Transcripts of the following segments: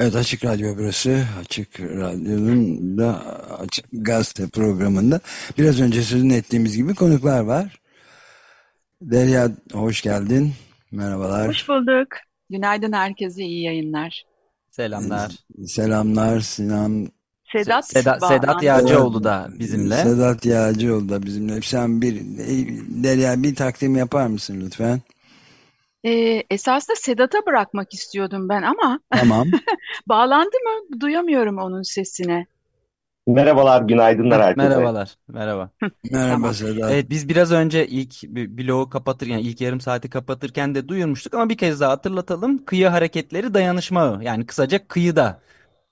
Evet Açık Radyo burası. Açık Radyo'nun da Açık Gazete programında biraz önce sözünü ettiğimiz gibi konuklar var. Derya hoş geldin. Merhabalar. Hoş bulduk. Günaydın herkese iyi yayınlar. Selamlar. Selamlar Sinan. Sedat, Seda, Sedat Yağcıoğlu da bizimle. Sedat Yağcıoğlu da bizimle. Sen bir Derya bir takdim yapar mısın lütfen? Ee, esasında Sedat'a bırakmak istiyordum ben ama Tamam. bağlandı mı? Duyamıyorum onun sesini. Merhabalar, günaydınlar herkese. Merhabalar, merhaba. Merhaba Tamam. Sedat. Evet biz biraz önce ilk b- bloğu kapatırken, yani ilk yarım saati kapatırken de duyurmuştuk ama bir kez daha hatırlatalım. Kıyı Hareketleri Dayanışma Ağı. Yani kısaca kıyıda.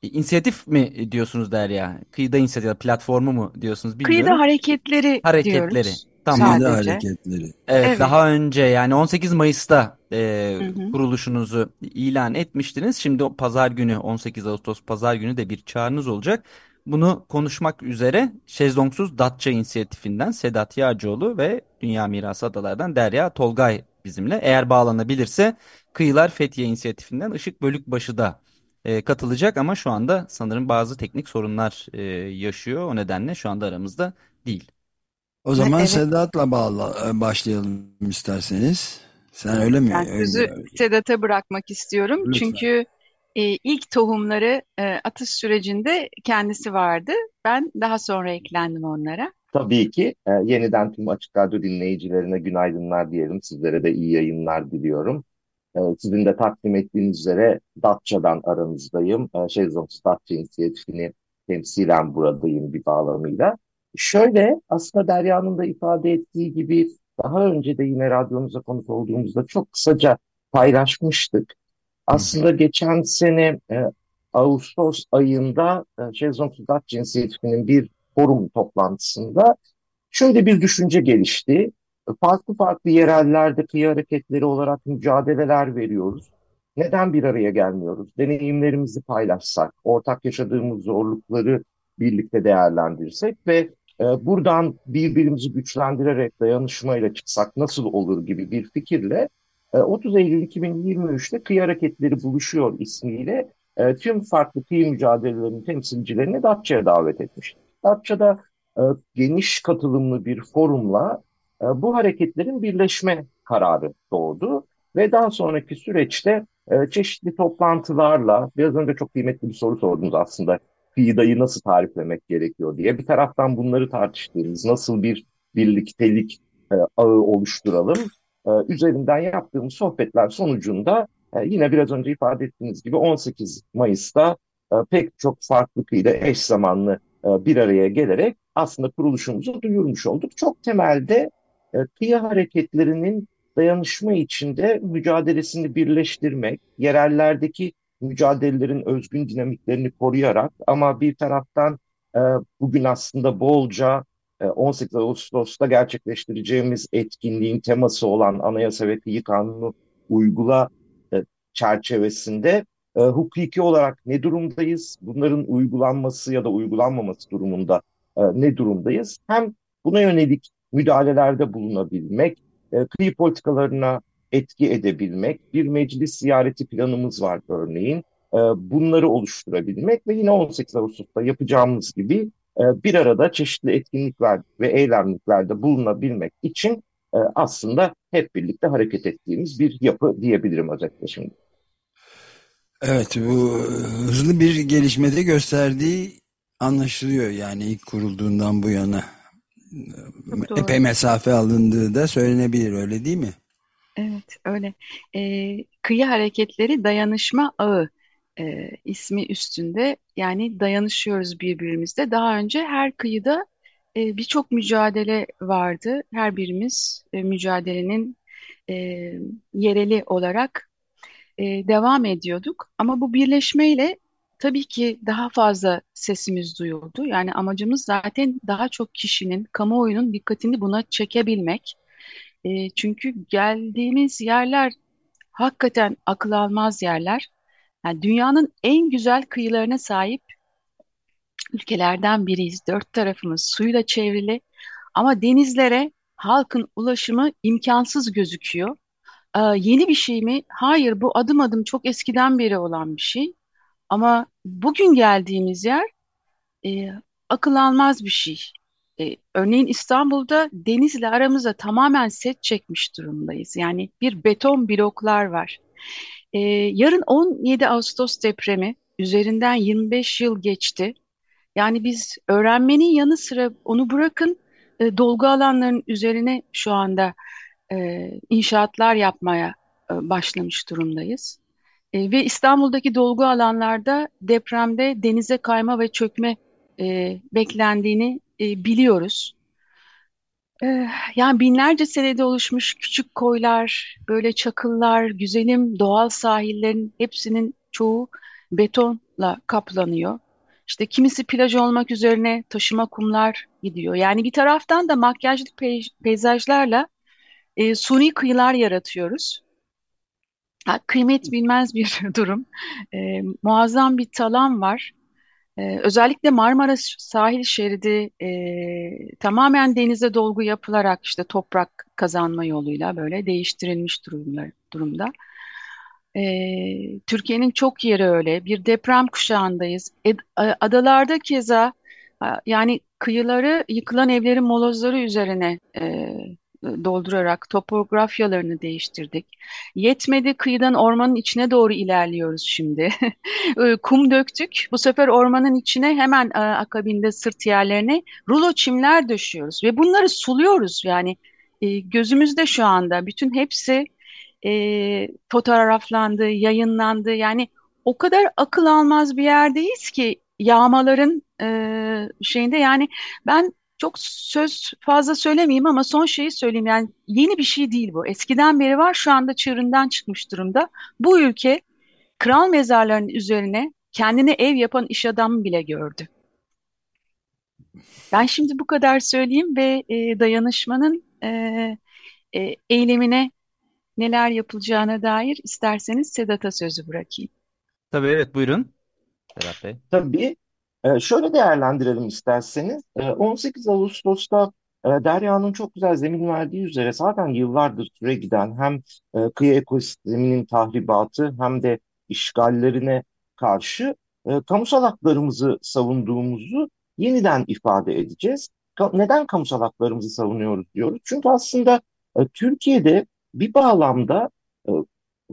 E, İnisiyatif mi diyorsunuz Derya? Kıyıda inisiyatif, platformu mu diyorsunuz Kıyıda bilmiyorum. hareketleri Hareketleri. diyoruz Tamam. Sadece. hareketleri. Evet, Evet. daha önce yani 18 Mayıs'ta e, Hı hı. kuruluşunuzu ilan etmiştiniz. Şimdi o pazar günü 18 Ağustos pazar günü de bir çağrınız olacak. Bunu konuşmak üzere Şezlongsuz Datça inisiyatifinden Sedat Yağcıoğlu ve Dünya Mirası Adalar'dan Derya Tolgay bizimle. Eğer bağlanabilirse Kıyılar Fethiye inisiyatifinden Işık Bölükbaşı da e, katılacak ama şu anda sanırım bazı teknik sorunlar e, yaşıyor. O nedenle şu anda aramızda değil. O zaman Evet. Sedat'la bağla, e, başlayalım isterseniz. Sen öyle mi? Ben sözü. Sedat'a bırakmak istiyorum. Lütfen. Çünkü e, ilk tohumları e, atış sürecinde kendisi vardı. Ben daha sonra eklendim onlara. Tabii ki e, yeniden tüm Açık Radyo dinleyicilerine günaydınlar diyelim. Sizlere de iyi yayınlar diliyorum. E, sizin de takdim ettiğiniz üzere Datça'dan aranızdayım. E, Şezlongsu Datça İnisiyatifi'ni temsilen buradayım bir bağlamıyla. Şöyle aslında Derya'nın da ifade ettiği gibi daha önce de yine radyomuza konuk olduğumuzda çok kısaca paylaşmıştık. Aslında geçen sene e, Ağustos ayında e, Şezlongsu Datça İnisiyatifi'nin bir forum toplantısında şöyle bir düşünce gelişti. Farklı farklı yerellerde kıyı hareketleri olarak mücadeleler veriyoruz. Neden bir araya gelmiyoruz? Deneyimlerimizi paylaşsak, ortak yaşadığımız zorlukları birlikte değerlendirsek ve e, buradan birbirimizi güçlendirerek dayanışmayla çıksak nasıl olur gibi bir fikirle e, 30 Eylül 2023'te Kıyı Hareketleri Buluşuyor ismiyle e, tüm farklı kıyı mücadelelerinin temsilcilerini Datça'ya davet etmiştik. Datça'da e, geniş katılımlı bir forumla e, bu hareketlerin birleşme kararı doğdu ve daha sonraki süreçte e, çeşitli toplantılarla biraz önce çok kıymetli bir soru sordunuz aslında kıyıdayı nasıl tariflemek gerekiyor diye. Bir taraftan bunları tartıştığımız nasıl bir birliktelik e, ağı oluşturalım? E, üzerinden yaptığımız sohbetler sonucunda e, yine biraz önce ifade ettiğiniz gibi 18 Mayıs'ta e, pek çok farklı kıyıda eş zamanlı e, bir araya gelerek aslında kuruluşumuzu duyurmuş olduk. Çok temelde e, kıyı hareketlerinin dayanışma içinde mücadelesini birleştirmek, yerellerdeki mücadelelerin özgün dinamiklerini koruyarak ama bir taraftan e, bugün aslında bolca e, 18 Ağustos'ta gerçekleştireceğimiz etkinliğin teması olan Anayasa ve Kıyı Kanunu uygula e, çerçevesinde e, hukuki olarak ne durumdayız? Bunların uygulanması ya da uygulanmaması durumunda e, ne durumdayız? Hem buna yönelik müdahalelerde bulunabilmek, e, kıyı politikalarına etki edebilmek, bir meclis ziyareti planımız var örneğin. E, bunları oluşturabilmek ve yine 18 Ağustos'ta yapacağımız gibi e, bir arada çeşitli etkinlikler ve eylemliklerde bulunabilmek için e, aslında hep birlikte hareket ettiğimiz bir yapı diyebilirim özetle şimdi. Evet bu hızlı bir gelişmede gösterdiği anlaşılıyor yani ilk kurulduğundan bu yana. Çok doğru. Epey mesafe alındığı da söylenebilir öyle değil mi? Evet, öyle. Ee, Kıyı Hareketleri Dayanışma Ağı e, ismi üstünde. Yani dayanışıyoruz birbirimizle. Daha önce her kıyıda e, birçok mücadele vardı. Her birimiz e, mücadelenin e, yereli olarak e, devam ediyorduk. Ama bu birleşmeyle tabii ki daha fazla sesimiz duyuldu. Yani amacımız zaten daha çok kişinin, kamuoyunun dikkatini buna çekebilmek. E, çünkü geldiğimiz yerler hakikaten akıl almaz yerler. Yani dünyanın en güzel kıyılarına sahip ülkelerden biriyiz. Dört tarafımız suyla çevrili ama denizlere halkın ulaşımı imkansız gözüküyor. Ee, yeni bir şey mi? Hayır, bu adım adım çok eskiden beri olan bir şey. Ama bugün geldiğimiz yer e, akıl almaz bir şey. E, örneğin İstanbul'da denizle aramıza tamamen set çekmiş durumdayız. Yani bir beton bloklar var. E, yarın 17 Ağustos depremi üzerinden 25 yıl geçti. Yani biz öğrenmenin yanı sıra onu bırakın e, dolgu alanlarının üzerine şu anda e, inşaatlar yapmaya e, başlamış durumdayız. E, ve İstanbul'daki dolgu alanlarda depremde denize kayma ve çökme e, beklendiğini e, biliyoruz. E, yani binlerce senede oluşmuş küçük koylar, böyle çakıllar, güzelim doğal sahillerin hepsinin çoğu betonla kaplanıyor. İşte kimisi plaj olmak üzerine taşıma kumlar gidiyor. Yani bir taraftan da makyajlı pey- peyzajlarla e, suni kıyılar yaratıyoruz. Ha, kıymet bilmez bir durum. E, muazzam bir talan var. E, özellikle Marmara sahil şeridi e, tamamen denize dolgu yapılarak işte toprak kazanma yoluyla böyle değiştirilmiş durumlar, durumda. E, Türkiye'nin çok yeri öyle. Bir deprem kuşağındayız. E, adalarda keza yani kıyıları yıkılan evlerin molozları üzerine e, doldurarak topografyalarını değiştirdik. Yetmedi kıyıdan ormanın içine doğru ilerliyoruz şimdi. Kum döktük. Bu sefer ormanın içine hemen akabinde sırt yerlerine rulo çimler döşüyoruz ve bunları suluyoruz. Yani e, gözümüzde şu anda bütün hepsi e, fotoğraflandı, yayınlandı. Yani o kadar akıl almaz bir yerdeyiz ki yağmaların e, şeyinde yani ben çok söz fazla söylemeyeyim ama son şeyi söyleyeyim. Yani yeni bir şey değil bu. Eskiden beri var şu anda çığırından çıkmış durumda. Bu ülke kral mezarlarının üzerine kendine ev yapan iş adamı bile gördü. Ben şimdi bu kadar söyleyeyim ve e, dayanışmanın e, e, eylemine neler yapılacağına dair isterseniz Sedat'a sözü bırakayım. Tabii evet buyurun Sedat Bey. Tabii. Ee, şöyle değerlendirelim isterseniz. Ee, 18 Ağustos'ta e, Derya'nın çok güzel zemin verdiği üzere zaten yıllardır süre giden hem e, kıyı ekosisteminin tahribatı hem de işgallerine karşı e, kamusal haklarımızı savunduğumuzu yeniden ifade edeceğiz. Neden kamusal haklarımızı savunuyoruz diyoruz? Çünkü aslında Türkiye'de bir bağlamda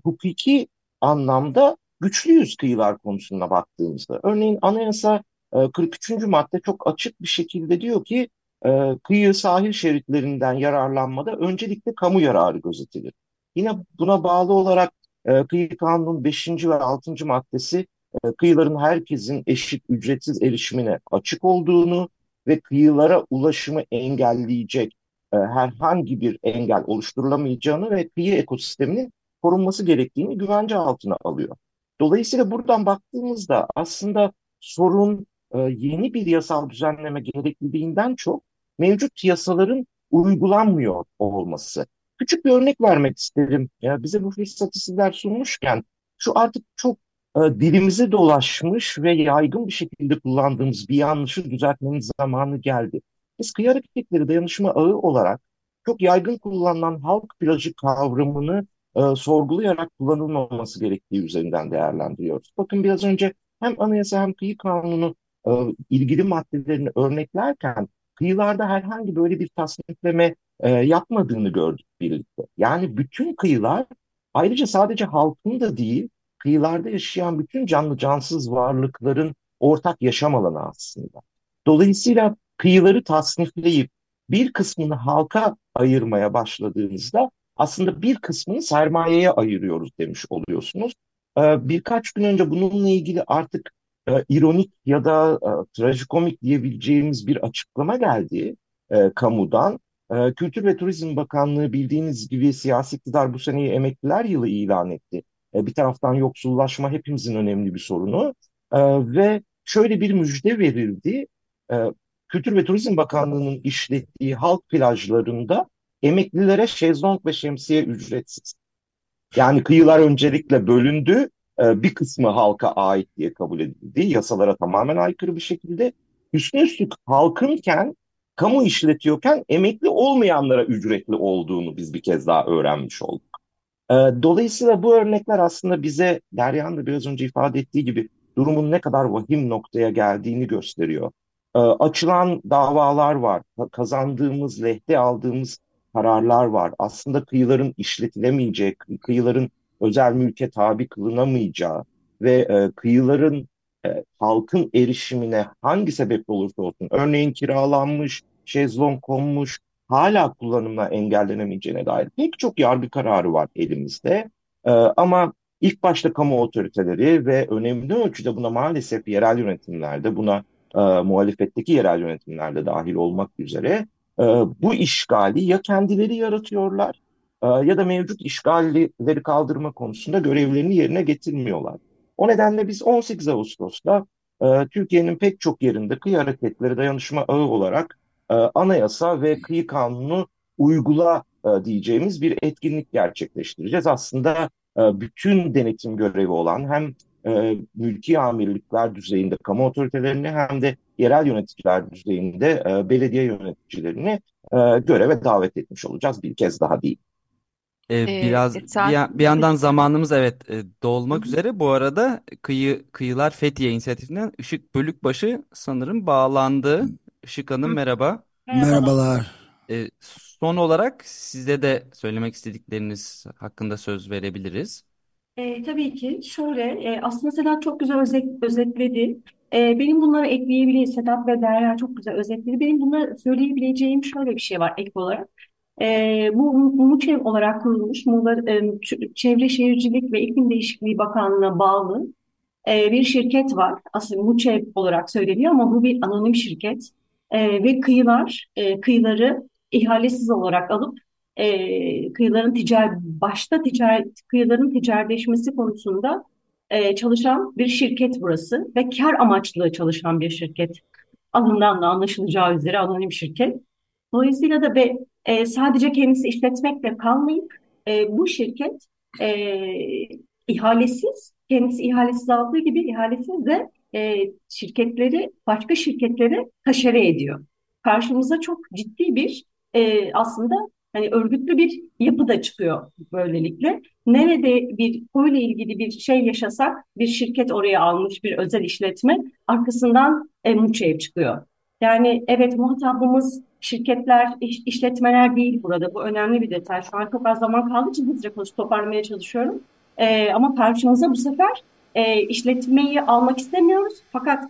hukuki anlamda güçlüyüz kıyılar konusunda baktığımızda. Örneğin anayasa e, 43. madde çok açık bir şekilde diyor ki e, kıyı sahil şeritlerinden yararlanmada öncelikle kamu yararı gözetilir. Yine buna bağlı olarak e, Kıyı Kanunu'nun 5. ve 6. maddesi e, kıyıların herkesin eşit ücretsiz erişimine açık olduğunu ve kıyılara ulaşımı engelleyecek herhangi bir engel oluşturulamayacağını ve kıyı ekosisteminin korunması gerektiğini güvence altına alıyor. Dolayısıyla buradan baktığımızda aslında sorun e, yeni bir yasal düzenleme gerekliliğinden çok mevcut yasaların uygulanmıyor olması. Küçük bir örnek vermek isterim. Ya bize bu fırsatı sizler sunmuşken şu artık çok e, dilimize dolaşmış ve yaygın bir şekilde kullandığımız bir yanlışı düzeltmenin zamanı geldi. Biz kıyı hareketleri dayanışma ağı olarak çok yaygın kullanılan halk plajı kavramını e, sorgulayarak kullanılmaması gerektiği üzerinden değerlendiriyoruz. Bakın biraz önce hem anayasa hem kıyı kanunu e, ilgili maddelerini örneklerken kıyılarda herhangi böyle bir tasnifleme e, yapmadığını gördük birlikte. Yani bütün kıyılar ayrıca sadece halkın da değil kıyılarda yaşayan bütün canlı cansız varlıkların ortak yaşam alanı aslında. Dolayısıyla kıyıları tasnifleyip bir kısmını halka ayırmaya başladığınızda aslında bir kısmını sermayeye ayırıyoruz demiş oluyorsunuz. Ee, birkaç gün önce bununla ilgili artık e, ironik ya da e, trajikomik diyebileceğimiz bir açıklama geldi e, kamudan. E, Kültür ve Turizm Bakanlığı bildiğiniz gibi siyasi iktidar bu seneyi emekliler yılı ilan etti. E, bir taraftan yoksullaşma hepimizin önemli bir sorunu e, ve şöyle bir müjde verildi. E, Kültür ve Turizm Bakanlığı'nın işlettiği halk plajlarında emeklilere şezlong ve şemsiye ücretsiz. Yani kıyılar öncelikle bölündü, bir kısmı halka ait diye kabul edildi. Yasalara tamamen aykırı bir şekilde. Üstüne üstlük halkınken, kamu işletiyorken emekli olmayanlara ücretli olduğunu biz bir kez daha öğrenmiş olduk. E, dolayısıyla bu örnekler aslında bize Derya'nın da biraz önce ifade ettiği gibi durumun ne kadar vahim noktaya geldiğini gösteriyor. E, açılan davalar var, kazandığımız, lehte aldığımız kararlar var. Aslında kıyıların işletilemeyeceği, kıyıların özel mülke tabi kılınamayacağı ve e, kıyıların e, halkın erişimine hangi sebeple olursa olsun, örneğin kiralanmış, şezlong konmuş, hala kullanımla engellenemeyeceğine dair pek çok yargı kararı var elimizde. E, ama ilk başta kamu otoriteleri ve önemli ölçüde buna maalesef yerel yönetimlerde, buna e, muhalefetteki yerel yönetimlerde dahil olmak üzere e, bu işgali ya kendileri yaratıyorlar ya da mevcut işgalleri kaldırma konusunda görevlerini yerine getirmiyorlar. O nedenle biz 18 Ağustos'ta e, Türkiye'nin pek çok yerinde kıyı hareketleri dayanışma ağı olarak e, anayasa ve kıyı kanunu uygula e, diyeceğimiz bir etkinlik gerçekleştireceğiz. Aslında bütün denetim görevi olan hem mülki amirlikler düzeyinde kamu otoritelerini hem de yerel yöneticiler düzeyinde belediye yöneticilerini göreve davet etmiş olacağız bir kez daha değil. Ee, e, biraz bir, bir yandan zamanımız evet e, dolmak üzere. Bu arada kıyı kıyılar Fethiye inisiyatifinden Işık Bölükbaşı sanırım bağlandı. Işık Hanım merhaba. Merhabalar. E, son olarak size de söylemek istedikleriniz hakkında söz verebiliriz. E, tabii ki şöyle e, aslında Sedat çok güzel özet, özetledi. E, benim bunları ekleyebileceğim Sedat ve Derya çok güzel özetledi. Benim bunları söyleyebileceğim şöyle bir şey var ek olarak. E, bu MUÇEV olarak kurulmuş Muğla e, Çevre Şehircilik ve İklim Değişikliği Bakanlığı'na bağlı e, bir şirket var. Aslında MUÇEV olarak söyleniyor ama bu bir anonim şirket. E, ve kıyılar, e, kıyıları ihalesiz olarak alıp e, kıyıların ticari, başta ticaret, kıyıların ticaretleşmesi konusunda e, çalışan bir şirket burası ve kar amaçlı çalışan bir şirket. Adından da anlaşılacağı üzere anonim şirket. Dolayısıyla da be, e, sadece kendisi işletmekle kalmayıp e, bu şirket e, ihalesiz, kendisi ihalesiz aldığı gibi ihalesiz de e, şirketleri başka şirketlere taşere ediyor. Karşımıza çok ciddi bir e, aslında hani örgütlü bir yapı da çıkıyor böylelikle. Nerede bir konuyla ilgili bir şey yaşasak bir şirket oraya almış bir özel işletme arkasından e, Muçev çıkıyor. Yani evet muhatabımız şirketler, iş, işletmeler değil burada. Bu önemli bir detay. Şu an çok az zaman kaldığı için hızlıca konuşup toparlamaya çalışıyorum. E, ama karşımıza bu sefer e, işletmeyi almak istemiyoruz. Fakat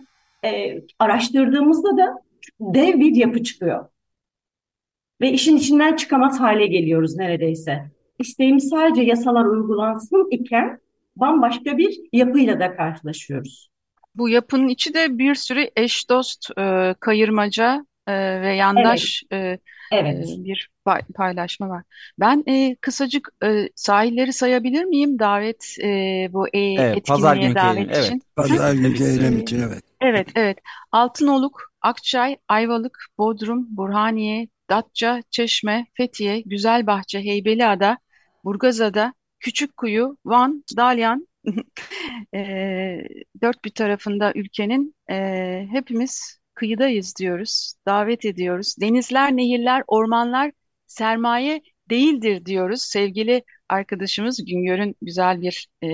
e, araştırdığımızda da dev bir yapı çıkıyor. Ve işin içinden çıkamaz hale geliyoruz neredeyse. İsteğimiz sadece yasalar uygulansın iken bambaşka bir yapıyla da karşılaşıyoruz. Bu yapının içi de bir sürü eş dost, e, kayırmaca e, ve yandaş evet. E, evet. E, bir paylaşma var. Ben e, kısacık e, sahilleri sayabilir miyim davet e, bu e, evet, etkinliğe davet eylem, için? Evet. Pazar günkü eylem için evet. Evet, evet. Altınoluk, Akçay, Ayvalık, Bodrum, Burhaniye, Datça, Çeşme, Fethiye, Güzelbahçe, Heybeliada, Burgazada, Küçükkuyu, Van, Dalyan e, dört bir tarafında ülkenin e, hepimiz kıyıdayız diyoruz, davet ediyoruz. Denizler, nehirler, ormanlar sermaye değildir diyoruz. Sevgili arkadaşımız Güngör'ün güzel bir e,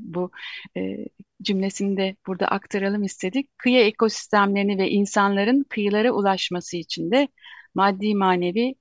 bu e, cümlesini de burada aktaralım istedik. Kıyı ekosistemlerini ve insanların kıyılara ulaşması için de maddi manevi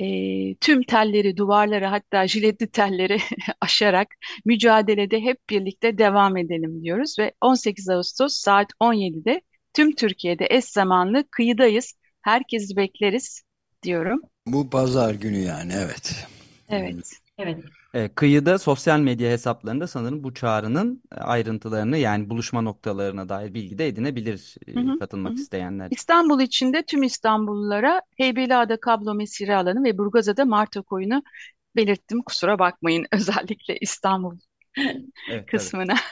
e, tüm telleri, duvarları hatta jiletli telleri aşarak mücadelede hep birlikte devam edelim diyoruz ve 18 Ağustos saat 17'de tüm Türkiye'de eş zamanlı kıyıdayız. Herkesi bekleriz diyorum. Bu pazar günü yani evet. Evet. Evet. E, kıyıda sosyal medya hesaplarında sanırım bu çağrının ayrıntılarını yani buluşma noktalarına dair bilgi de edinebilir e, hı hı, katılmak hı. isteyenler. İstanbul içinde tüm İstanbullulara Heybeliada kablo mesire alanı ve Burgazada Marta koyunu belirttim. Kusura bakmayın özellikle İstanbul evet, kısmına.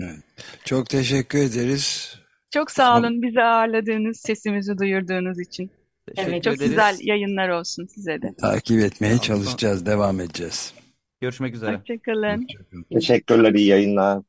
Evet. Çok teşekkür ederiz. Çok sağ olun bizi ağırladığınız, sesimizi duyurduğunuz için. Teşekkür evet, çok ederiz. güzel yayınlar olsun size de. Takip etmeye çalışacağız, devam edeceğiz. Görüşmek üzere. Hoşçakalın. Teşekkürler, iyi yayınlar.